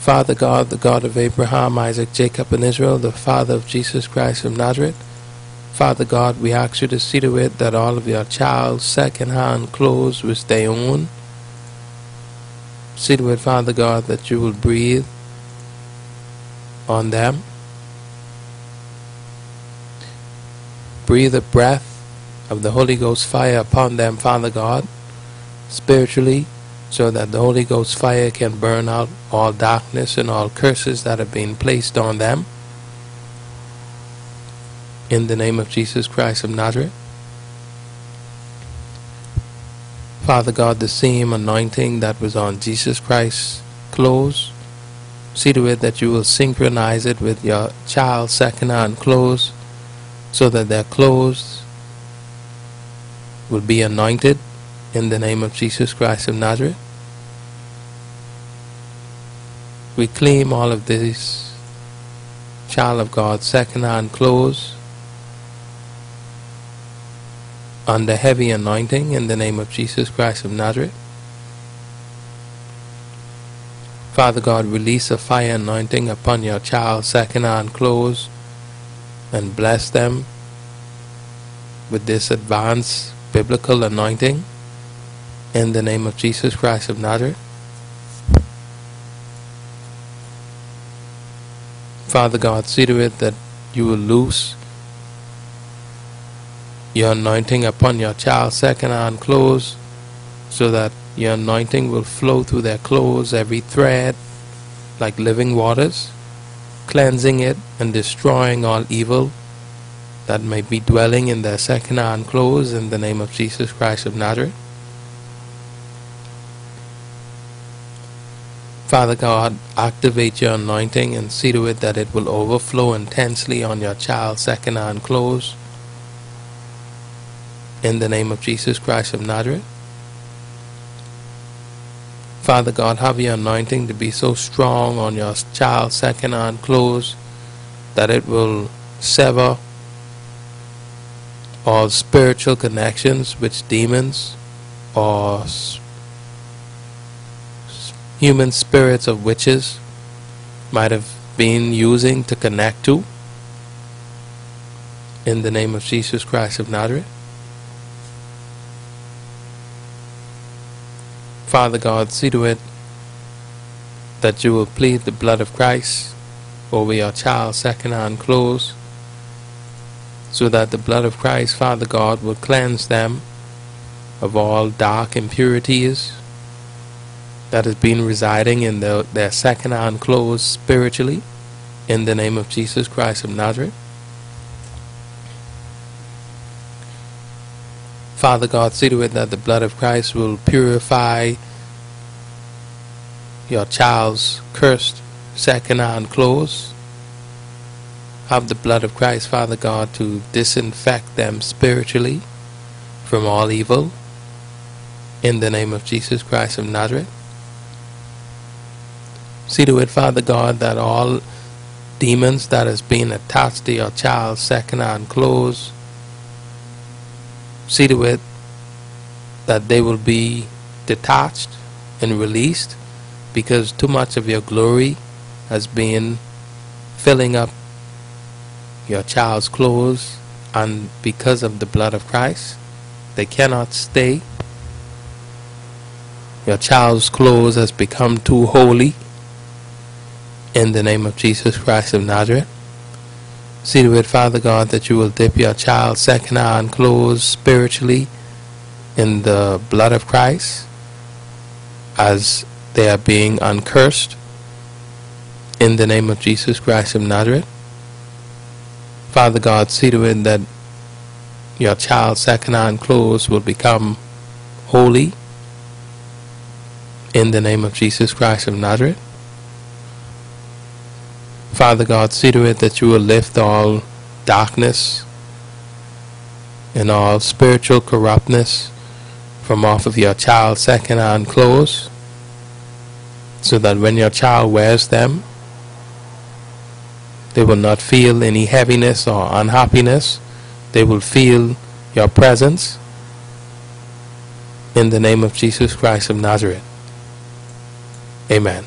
Father God, the God of Abraham, Isaac, Jacob, and Israel, the Father of Jesus Christ of Nazareth, Father God, we ask you to see to it that all of your child's second-hand clothes which they own, see to it, Father God, that you will breathe on them. Breathe a breath of the Holy Ghost fire upon them, Father God, spiritually, so that the Holy Ghost fire can burn out all darkness and all curses that have been placed on them. In the name of Jesus Christ of Nazareth. Father God, the same anointing that was on Jesus Christ's clothes, see to it that you will synchronize it with your child's second-hand clothes, so that their clothes will be anointed in the name of Jesus Christ of Nazareth. We claim all of this child of God second-hand clothes under heavy anointing in the name of Jesus Christ of Nazareth. Father God, release a fire anointing upon your child's second-hand clothes and bless them with this advanced biblical anointing in the name of Jesus Christ of Nazareth. Father God, see to it that you will loose your anointing upon your child's second-hand clothes so that your anointing will flow through their clothes, every thread, like living waters, cleansing it and destroying all evil that may be dwelling in their second-hand clothes in the name of Jesus Christ of Nazareth. Father God, activate your anointing and see to it that it will overflow intensely on your child's second-hand clothes. In the name of Jesus Christ of Nazareth. Father God, have your anointing to be so strong on your child's second-hand clothes that it will sever all spiritual connections which demons or human spirits of witches might have been using to connect to in the name of Jesus Christ of Nazareth. Father God, see to it that you will plead the blood of Christ over your child's second-hand clothes so that the blood of Christ, Father God, will cleanse them of all dark impurities that has been residing in the, their second-hand clothes spiritually in the name of Jesus Christ of Nazareth. Father God, see to it that the blood of Christ will purify your child's cursed second-hand clothes. Have the blood of Christ, Father God, to disinfect them spiritually from all evil in the name of Jesus Christ of Nazareth. See to it, Father God, that all demons that has been attached to your child's second-hand clothes, see to it that they will be detached and released because too much of your glory has been filling up your child's clothes and because of the blood of Christ they cannot stay. Your child's clothes has become too holy in the name of Jesus Christ of Nazareth. See to it, Father God, that you will dip your child's second-hand clothes spiritually in the blood of Christ as they are being uncursed in the name of Jesus Christ of Nazareth. Father God, see to it that your child's second-hand clothes will become holy in the name of Jesus Christ of Nazareth. Father God, see to it that you will lift all darkness and all spiritual corruptness from off of your child's second-hand clothes so that when your child wears them they will not feel any heaviness or unhappiness they will feel your presence in the name of Jesus Christ of Nazareth. Amen.